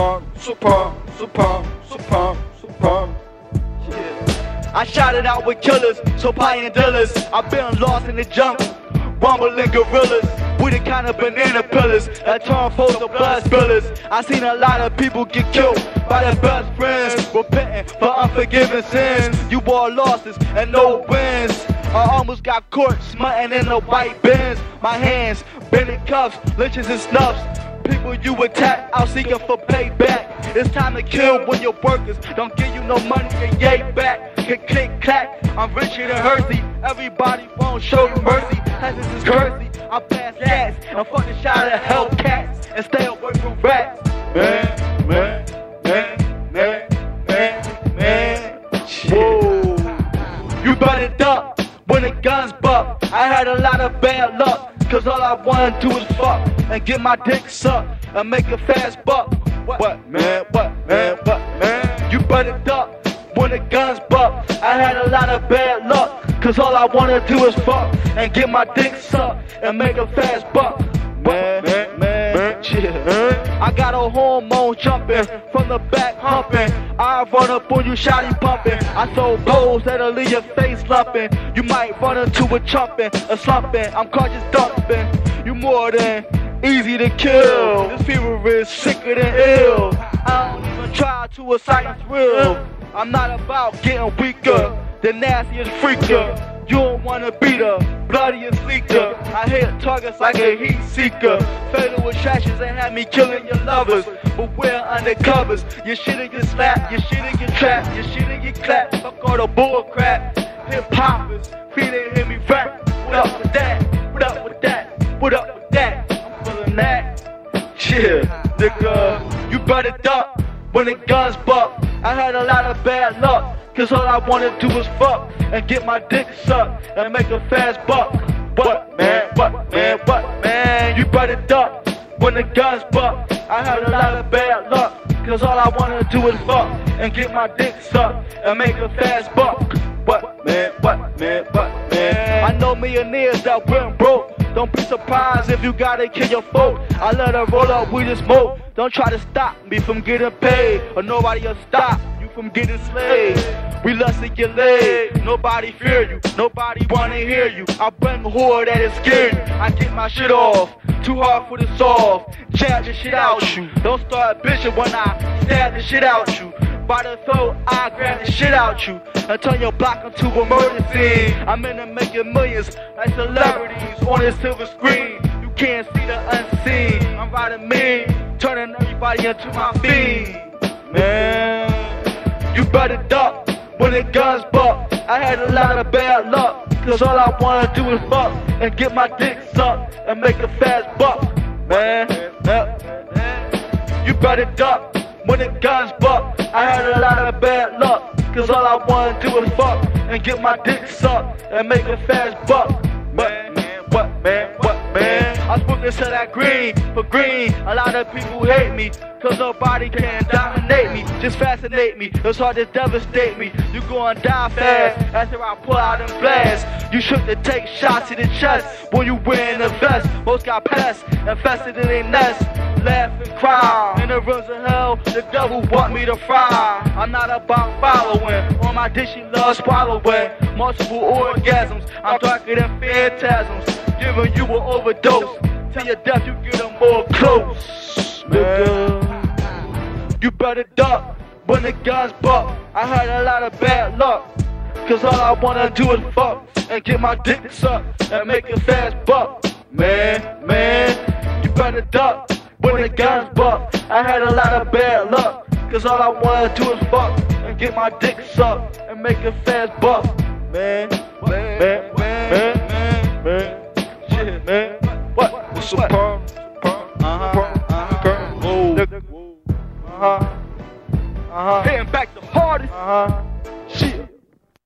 super, super, super, super, super. Yeah. I shot it out with killers, so and dealers. I've been lost in the jungle, rumbling gorillas. We the kind of banana pillars that turn foes to blood spillers. I seen a lot of people get killed by their best friends, repenting for unforgiven sins. You bought losses and no wins. I almost got caught smutting in the white bins. My hands been in cuffs, lynches and snuffs. People you attack, out seeking for payback. It's time to kill when your workers don't give you no money and yay back. Click, click, clack. I'm richer than Hershey. Everybody won't show you mercy. This is courtesy. I pass gas and fuck the shot of Hellcats and stay away from rats. Man, man, man, man, man, man. Whoa. You better duck when the guns buck. I had a lot of bad luck, cause all I wanna do is fuck and get my dick sucked and make a fast buck. What, man, what, man, what, man? You better duck when the guns buck. I had a lot of bad luck, cause all I wanna do is fuck and get my dick sucked and make a fast buck. Man, man, man, yeah. I got a hormone jumping from the back humping. I run up on you, shotty pumping. I throw blows that'll leave your face lumping. You might run into a chumping, a slumping. I'm caught just dumping. You more than easy to kill. This fever is sicker than ill. I don't even try to excite and thrill. I'm not about getting weaker. The nastiest freaker. You don't wanna be the bloodiest leaker. I hit targets like a heat seeker. Fatal attractions and have me killing your lovers. But we're undercovers. Your shit get slapped, your shit get trapped, your shit get clapped. Fuck all the bull crap. Hip hoppers, feet ain't hear me rap. What up with that? What up with that? What up Yeah, nigga, you better duck when the guns buck. I had a lot of bad luck. Cause all I wanna do is fuck and get my dick sucked and make a fast buck. What man, what man, what man? You better duck when the guns buck. I had a lot of bad luck. Cause all I wanna do is fuck and get my dick sucked and make a fast buck. What man, what man, what man? I know millionaires that went broke. Don't be surprised if you gotta kill your folk. I let her roll up with the smoke. Don't try to stop me from getting paid, or nobody will stop you from getting slayed. We lust to get laid. Nobody fear you. Nobody wanna hear you. I bring whore that is scared. I get my shit off. Too hard for the solve. Jab the shit out you. Don't start bitching when I stab the shit out you. By the throat, I grab the shit out you and turn your block into a murder scene. I'm in there making millions like celebrities on a silver screen. You can't see the unseen. I'm riding mean, turning everybody into my fiend. Man, you better duck when the guns buck. I had a lot of bad luck, cause all I wanna do is fuck and get my dick sucked and make a fast buck. Man, Man, you better duck when the guns buck. I had a lot of bad luck, cause all I wanna do is fuck and get my dick sucked and make a fast buck. But man, what man, what man? I spoke to that green for green. A lot of people hate me, cause nobody can dominate me. Just fascinate me, it's hard to devastate me. You gon' die fast after I pull out and blast. You should to take shots to the chest when you wearing a vest. Most got pests infested in their nest and In the rooms of hell, the devil want me to fry. I'm not about following. On my dish, she loves swallowing. Multiple orgasms, I'm darker than phantasms. Giving you an overdose. Till your death, you get them more close. Nigga, you better duck when the guns buck. I had a lot of bad luck. Cause all I wanna do is fuck and get my dick sucked and make a fast buck. Man, man, you better duck when the guns buck. I had a lot of bad luck, cause all I wanna do is fuck and get my dick sucked and make a fast buck. Man, man, man, man, man, man, shit, man. What? What's up, perm? Perm? Uh-huh, uh-huh, whoa, uh-huh, uh-huh. Hitting back the hardest. Uh-huh.